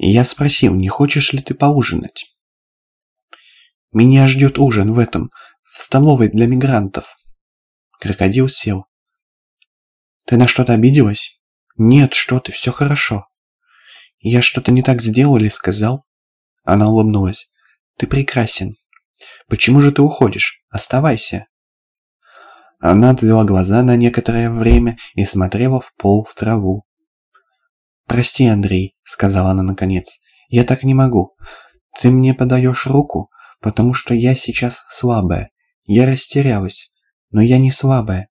И я спросил, не хочешь ли ты поужинать? Меня ждет ужин в этом, в столовой для мигрантов. Крокодил сел. Ты на что-то обиделась? Нет, что ты, все хорошо. Я что-то не так сделал или сказал? Она улыбнулась. Ты прекрасен. Почему же ты уходишь? Оставайся. Она отвела глаза на некоторое время и смотрела в пол, в траву. «Прости, Андрей», — сказала она наконец. «Я так не могу. Ты мне подаешь руку, потому что я сейчас слабая. Я растерялась, но я не слабая.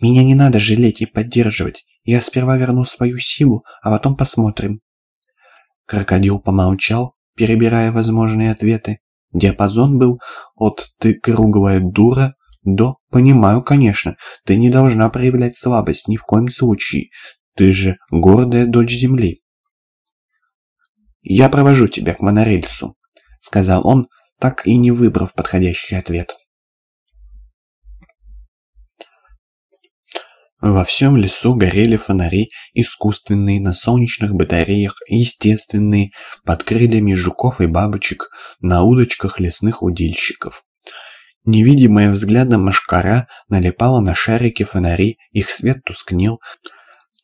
Меня не надо жалеть и поддерживать. Я сперва верну свою силу, а потом посмотрим». Крокодил помолчал, перебирая возможные ответы. Диапазон был от «ты круглая дура» до «понимаю, конечно, ты не должна проявлять слабость ни в коем случае, ты же гордая дочь земли». «Я провожу тебя к монорельсу», — сказал он, так и не выбрав подходящий ответ. Во всем лесу горели фонари, искусственные, на солнечных батареях, естественные, под крыльями жуков и бабочек, на удочках лесных удильщиков. Невидимая взглядом машкара налипала на шарики фонари, их свет тускнел,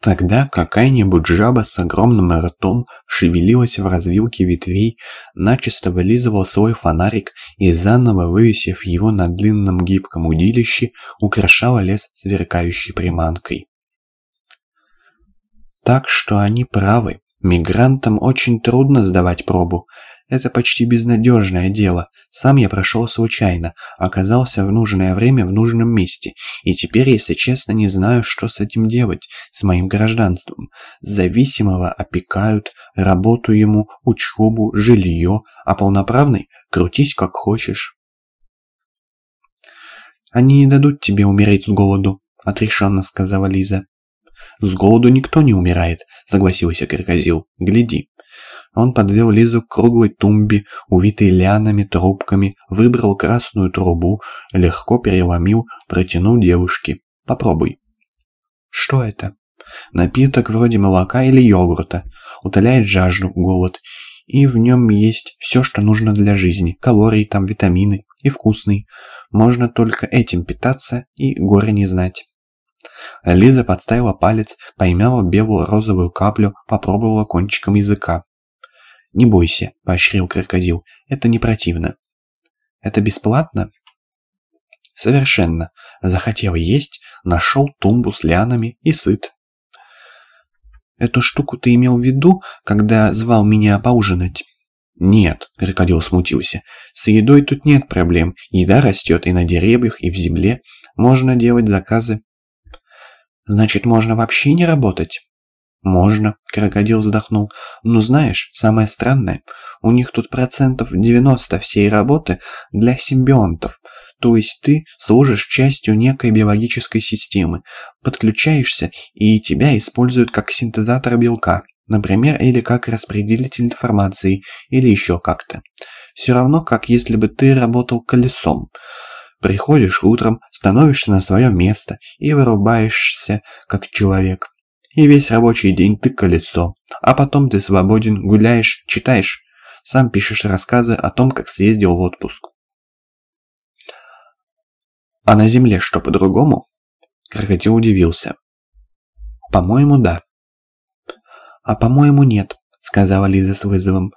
Тогда какая-нибудь жаба с огромным ртом шевелилась в развилке ветвей, начисто вылизывал свой фонарик и, заново вывесив его на длинном гибком удилище, украшала лес сверкающей приманкой. Так что они правы. Мигрантам очень трудно сдавать пробу. Это почти безнадежное дело. Сам я прошел случайно, оказался в нужное время в нужном месте, и теперь, если честно, не знаю, что с этим делать, с моим гражданством. Зависимого опекают, работу ему, учебу, жилье, а полноправный – крутись как хочешь. «Они не дадут тебе умереть с голоду», – отрешенно сказала Лиза. «С голоду никто не умирает», — согласился крокодил. «Гляди». Он подвел Лизу к круглой тумбе, увитой лианами, трубками, выбрал красную трубу, легко переломил, протянул девушке. «Попробуй». «Что это?» «Напиток вроде молока или йогурта. Утоляет жажду, голод. И в нем есть все, что нужно для жизни. Калории, там витамины. И вкусный. Можно только этим питаться и горе не знать». Лиза подставила палец, поймала белую розовую каплю, попробовала кончиком языка. «Не бойся», — поощрил крокодил, — «это не противно». «Это бесплатно?» «Совершенно. Захотел есть, нашел тумбу с лианами и сыт». «Эту штуку ты имел в виду, когда звал меня поужинать?» «Нет», — крокодил смутился, — «с едой тут нет проблем. Еда растет и на деревьях, и в земле. Можно делать заказы Значит, можно вообще не работать? Можно, крокодил вздохнул. Но знаешь, самое странное, у них тут процентов 90 всей работы для симбионтов. То есть ты служишь частью некой биологической системы, подключаешься и тебя используют как синтезатор белка, например, или как распределитель информации, или еще как-то. Все равно, как если бы ты работал колесом. Приходишь утром, становишься на свое место и вырубаешься как человек. И весь рабочий день ты колесо. А потом ты свободен, гуляешь, читаешь. Сам пишешь рассказы о том, как съездил в отпуск. А на земле что, по-другому? Крокодил удивился. По-моему, да. А по-моему, нет, сказала Лиза с вызовом.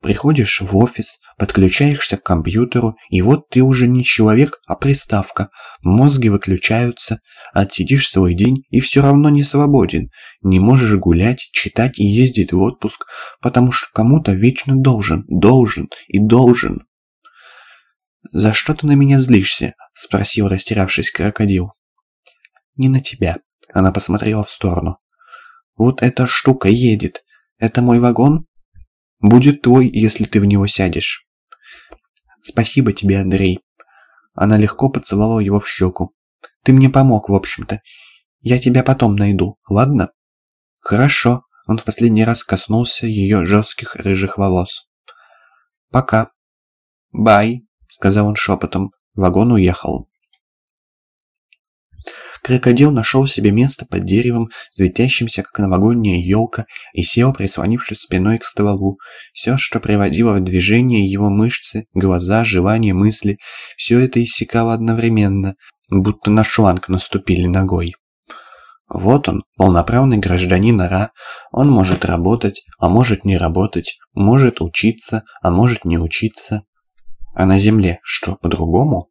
Приходишь в офис, подключаешься к компьютеру, и вот ты уже не человек, а приставка. Мозги выключаются, отсидишь свой день и все равно не свободен. Не можешь гулять, читать и ездить в отпуск, потому что кому-то вечно должен, должен и должен. «За что ты на меня злишься?» – спросил растерявшись крокодил. «Не на тебя», – она посмотрела в сторону. «Вот эта штука едет. Это мой вагон?» Будет твой, если ты в него сядешь. Спасибо тебе, Андрей. Она легко поцеловала его в щеку. Ты мне помог, в общем-то. Я тебя потом найду, ладно? Хорошо. Он в последний раз коснулся ее жестких рыжих волос. Пока. Бай, сказал он шепотом. Вагон уехал. Крокодил нашел себе место под деревом, светящимся, как новогодняя елка, и сел, прислонившись спиной к стволу. Все, что приводило в движение его мышцы, глаза, желания, мысли, все это иссякало одновременно, будто на шланг наступили ногой. Вот он, полноправный гражданин Ара, он может работать, а может не работать, может учиться, а может не учиться. А на Земле что, по-другому?